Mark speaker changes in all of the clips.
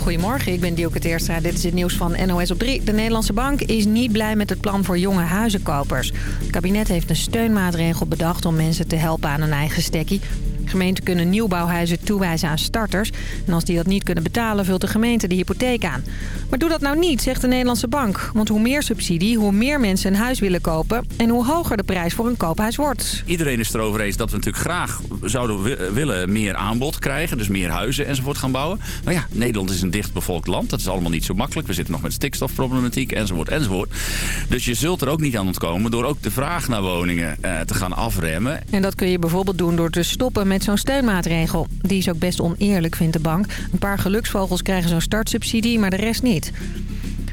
Speaker 1: Goedemorgen, ik ben Dielke Teerstra. Dit is het nieuws van NOS op 3. De Nederlandse Bank is niet blij met het plan voor jonge huizenkopers. Het kabinet heeft een steunmaatregel bedacht om mensen te helpen aan een eigen stekkie. Gemeenten kunnen nieuwbouwhuizen toewijzen aan starters. En als die dat niet kunnen betalen, vult de gemeente de hypotheek aan. Maar doe dat nou niet, zegt de Nederlandse bank. Want hoe meer subsidie, hoe meer mensen een huis willen kopen... en hoe hoger de prijs voor een koophuis wordt.
Speaker 2: Iedereen is erover eens dat we natuurlijk graag zouden willen meer aanbod krijgen. Dus meer huizen enzovoort gaan bouwen. Maar ja, Nederland is een dichtbevolkt land. Dat is allemaal niet zo makkelijk. We zitten nog met stikstofproblematiek enzovoort enzovoort. Dus je zult er ook niet aan ontkomen door ook de vraag naar woningen eh, te gaan afremmen.
Speaker 1: En dat kun je bijvoorbeeld doen door te stoppen met zo'n steunmaatregel. Die is ook best oneerlijk, vindt de bank. Een paar geluksvogels krijgen zo'n startsubsidie, maar de rest niet.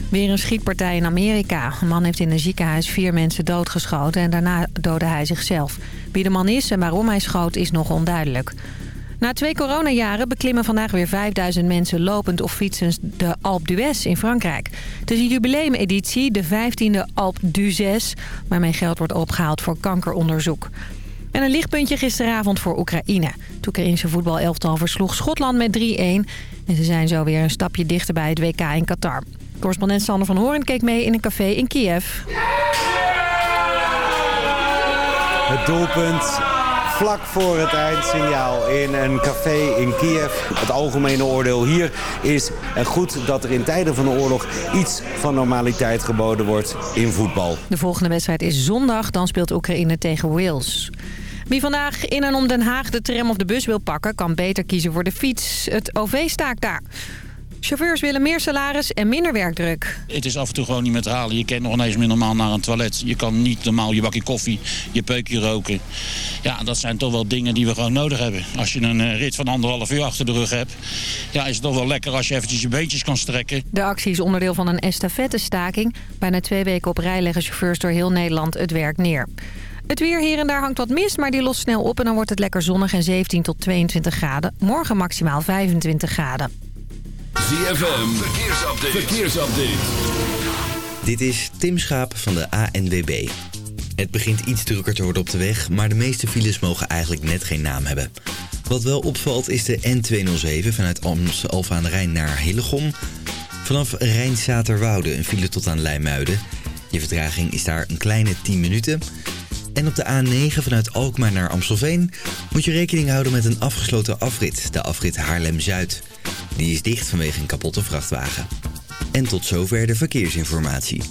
Speaker 1: Weer een schietpartij in Amerika. Een man heeft in een ziekenhuis vier mensen doodgeschoten en daarna doodde hij zichzelf. Wie de man is en waarom hij schoot is nog onduidelijk. Na twee coronajaren beklimmen vandaag weer 5000 mensen lopend of fietsend de Alpe d'Huez in Frankrijk. Het is een jubileumeditie, de 15e Alpe d'Huez, waarmee geld wordt opgehaald voor kankeronderzoek. En een lichtpuntje gisteravond voor Oekraïne. Het Oekraïnse voetbalelftal versloeg Schotland met 3-1. En ze zijn zo weer een stapje dichter bij het WK in Qatar. Correspondent Sander van Hoorn keek mee in een café in Kiev.
Speaker 3: Het doelpunt vlak voor het eindsignaal in een café in Kiev. Het algemene oordeel hier is goed dat er in tijden van de oorlog iets van normaliteit geboden wordt in voetbal.
Speaker 1: De volgende wedstrijd is zondag, dan speelt Oekraïne tegen Wales. Wie vandaag in en om Den Haag de tram of de bus wil pakken... kan beter kiezen voor de fiets. Het OV staakt daar. Chauffeurs willen meer salaris en minder werkdruk.
Speaker 4: Het is af en toe gewoon niet meer te halen. Je kent nog ineens meer normaal naar een toilet. Je kan niet normaal je bakje koffie, je peukje roken. Ja, dat zijn toch wel dingen die we gewoon nodig hebben. Als je een eh, rit van anderhalf uur achter de rug hebt... ja, is het toch wel lekker als je eventjes je beentjes kan strekken.
Speaker 1: De actie is onderdeel van een estafette-staking. Bijna twee weken op rij leggen chauffeurs door heel Nederland het werk neer. Het weer hier en daar hangt wat mist, maar die lost snel op... en dan wordt het lekker zonnig en 17 tot 22 graden. Morgen maximaal 25 graden.
Speaker 5: ZFM, verkeersupdate. verkeersupdate.
Speaker 6: Dit is Tim Schaap van de ANWB. Het begint iets drukker te worden op de weg... maar de meeste files mogen eigenlijk net geen naam hebben. Wat wel opvalt is de N207 vanuit Alphen aan de Rijn naar Hillegom. Vanaf Rijnsaterwoude een file tot aan Leimuiden. Je vertraging is daar een kleine 10 minuten... En op de A9 vanuit Alkmaar naar Amstelveen moet je rekening houden met een afgesloten afrit, de afrit Haarlem-Zuid. Die is dicht vanwege een kapotte vrachtwagen. En tot zover de verkeersinformatie.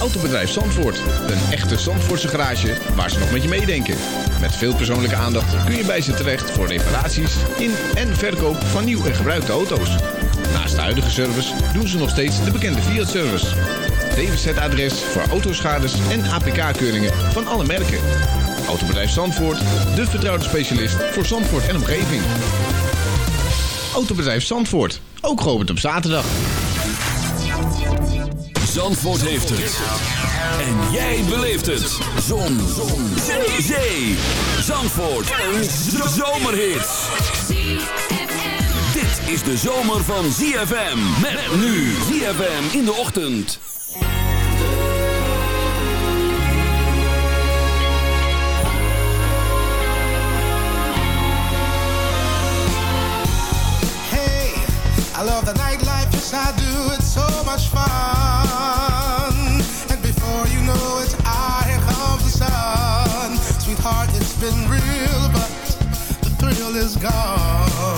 Speaker 7: Autobedrijf Zandvoort. Een echte Zandvoortse garage waar ze nog met je meedenken. Met veel persoonlijke aandacht kun je bij ze terecht voor reparaties in en verkoop van nieuw en gebruikte auto's. Naast de huidige service doen ze nog steeds de bekende Fiat-service. DWZ-adres voor autoschades en APK-keuringen van alle merken. Autobedrijf Zandvoort, de vertrouwde specialist voor Zandvoort en omgeving. Autobedrijf Zandvoort, ook geopend op zaterdag.
Speaker 5: Zandvoort heeft het. En jij beleeft het. Zon. Zon. Zee. Zee. Zandvoort. Een zomerhit. Is de zomer van ZFM. Met nu ZFM in de ochtend.
Speaker 8: I love the nightlife, yes I do, it's so much fun. And before you know it, here comes the sun. Sweetheart, it's been real, but the thrill is gone.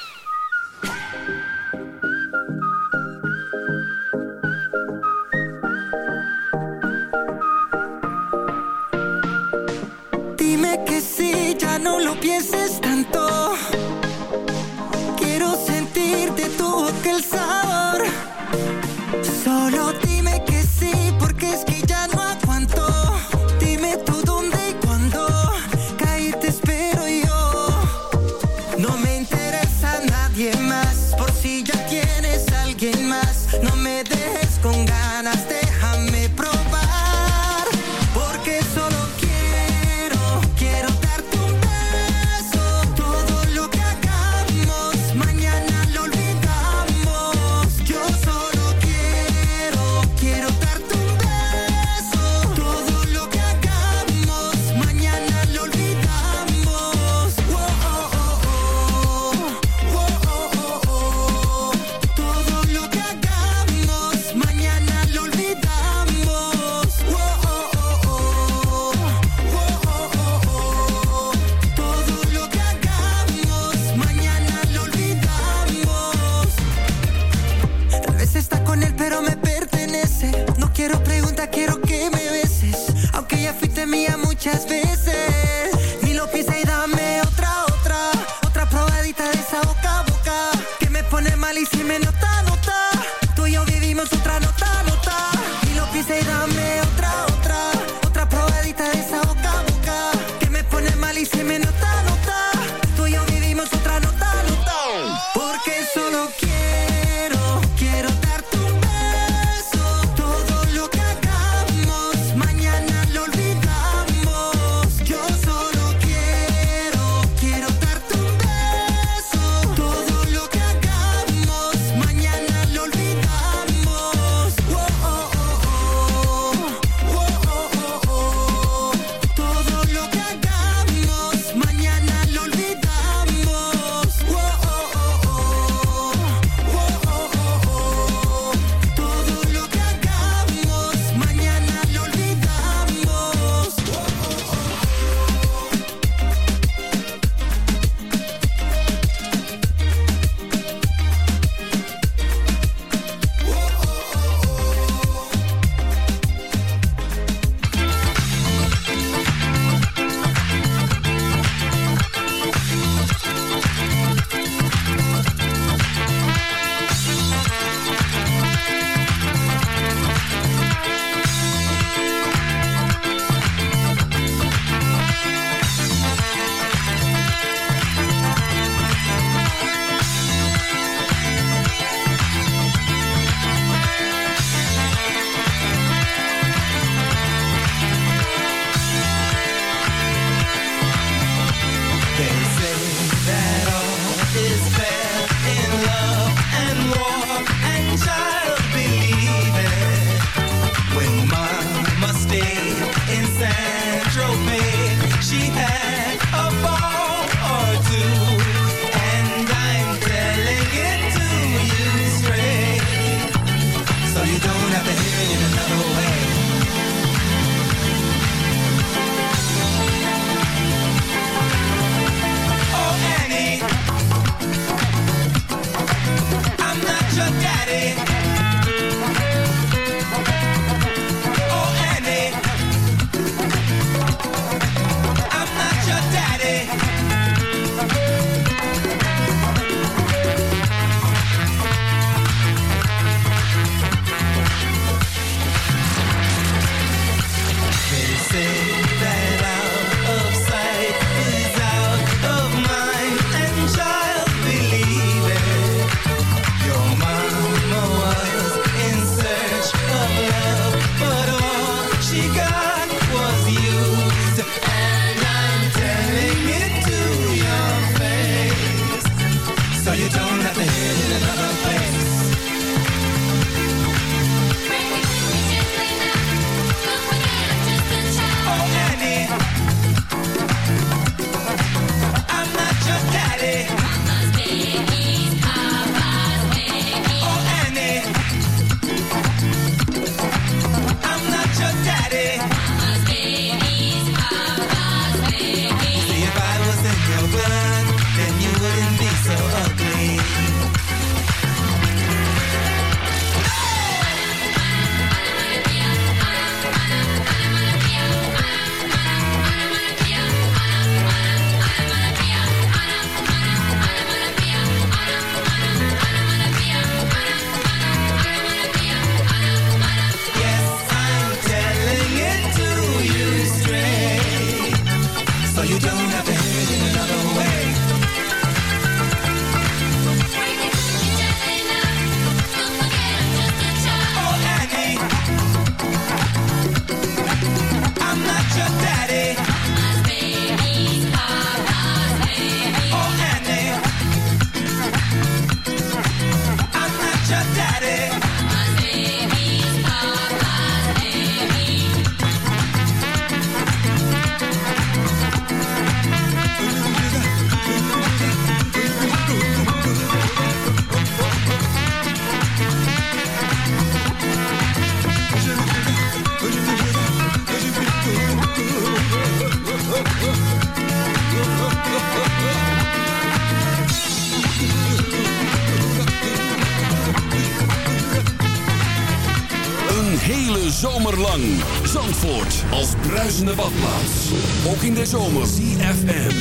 Speaker 9: FM.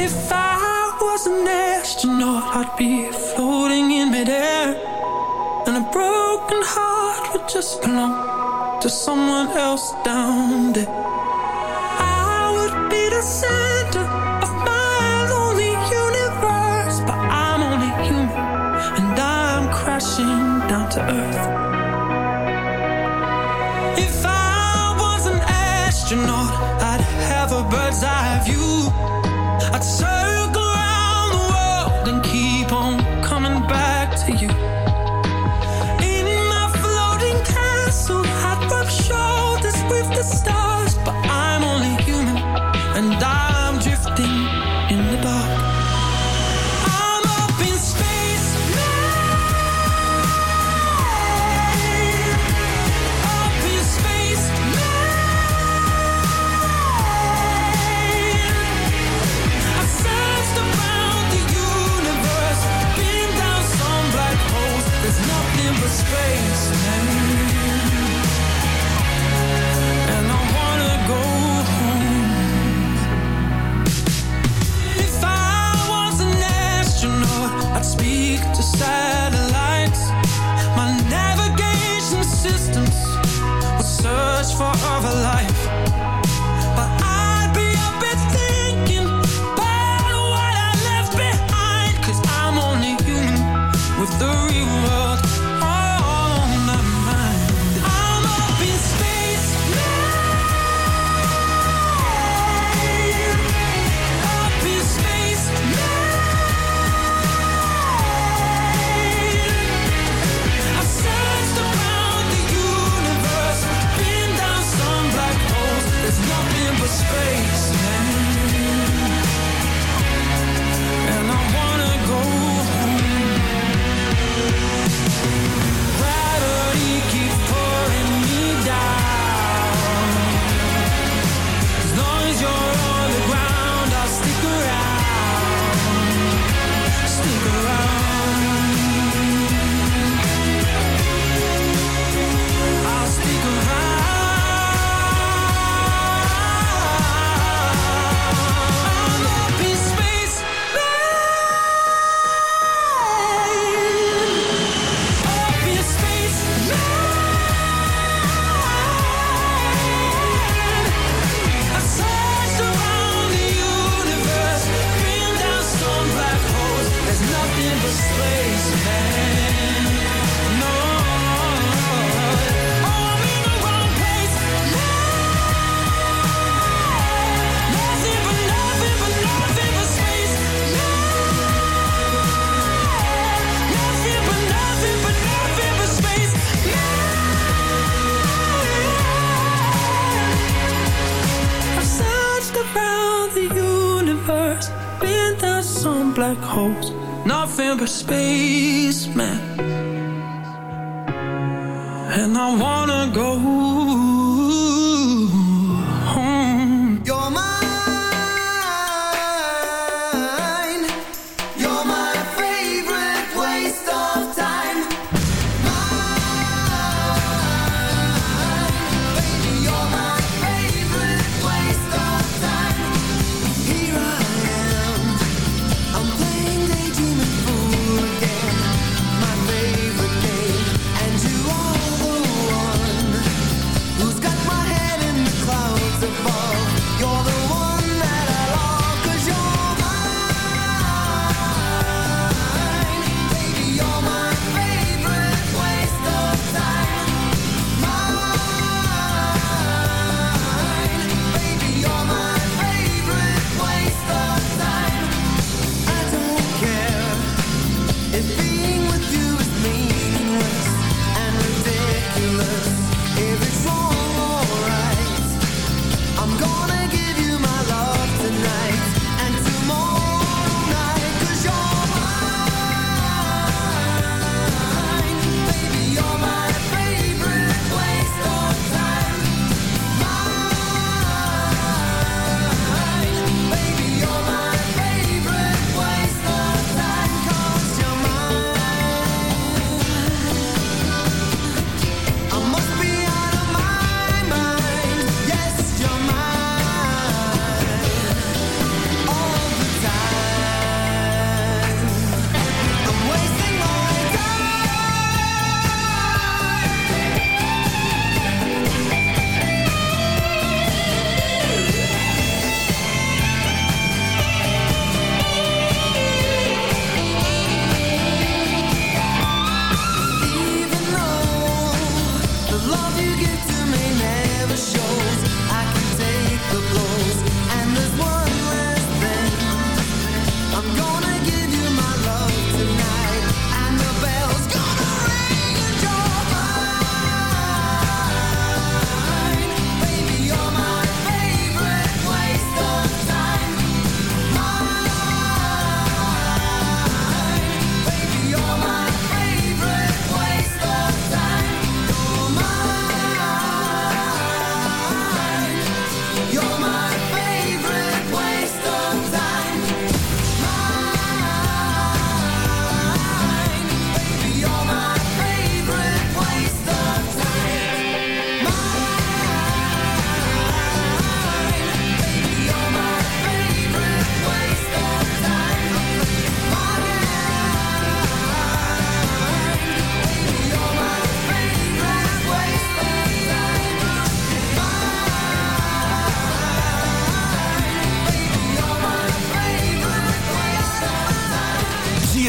Speaker 10: If I was an astronaut, I'd be floating in midair. And a broken heart would just belong to someone else down in the place, man.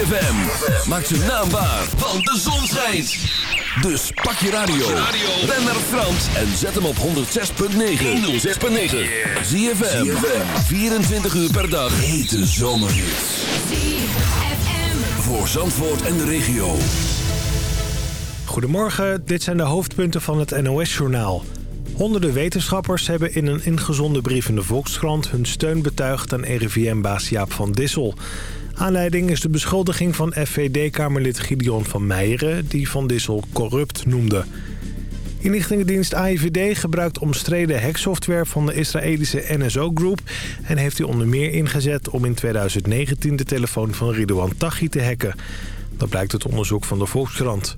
Speaker 5: ZFM. Maak zijn naam waar, want de zon schijnt. Dus pak je radio. Ben naar Frans en zet hem op 106.9. 106.9. ZFM. 24 uur per dag. Hete zomerhits. Voor Zandvoort en de regio.
Speaker 11: Goedemorgen, dit zijn de hoofdpunten van het NOS-journaal. Honderden wetenschappers hebben in een ingezonden brief in de Volkskrant... hun steun betuigd aan RIVM-baas Jaap van Dissel. Aanleiding is de beschuldiging van FVD-kamerlid Gideon van Meijeren... die Van Dissel corrupt noemde. Inlichtingendienst AIVD gebruikt omstreden hacksoftware van de Israëlische NSO Group... en heeft die onder meer ingezet om in 2019 de telefoon van Ridouan Taghi te hacken. Dat blijkt uit onderzoek van de Volkskrant.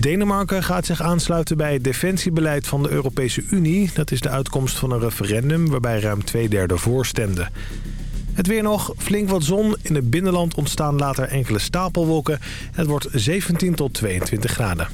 Speaker 11: Denemarken gaat zich aansluiten bij het defensiebeleid van de Europese Unie. Dat is de uitkomst van een referendum waarbij ruim twee derde voorstemde. Het weer nog, flink wat zon. In het binnenland ontstaan later enkele stapelwolken. Het wordt 17 tot 22 graden.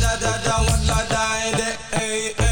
Speaker 12: Da da da dai, ey, ey, badaya,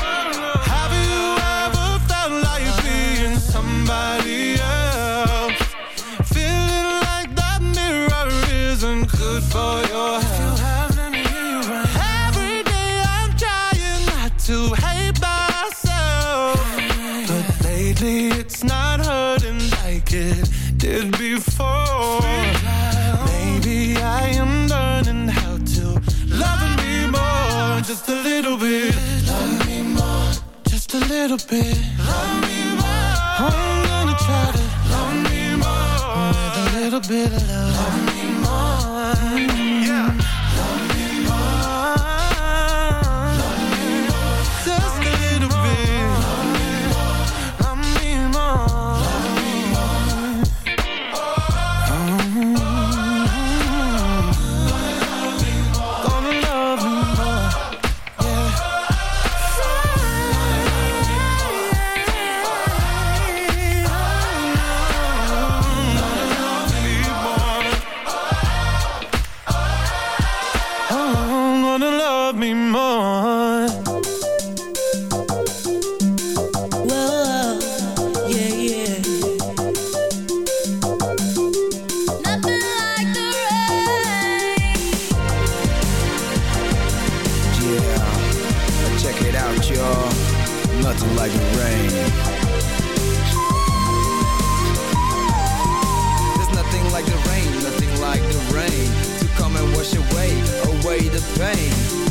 Speaker 13: little bit.
Speaker 10: y'all. Nothing like the rain. There's nothing like the rain,
Speaker 14: nothing like the rain.
Speaker 10: To come and wash
Speaker 15: away, away the pain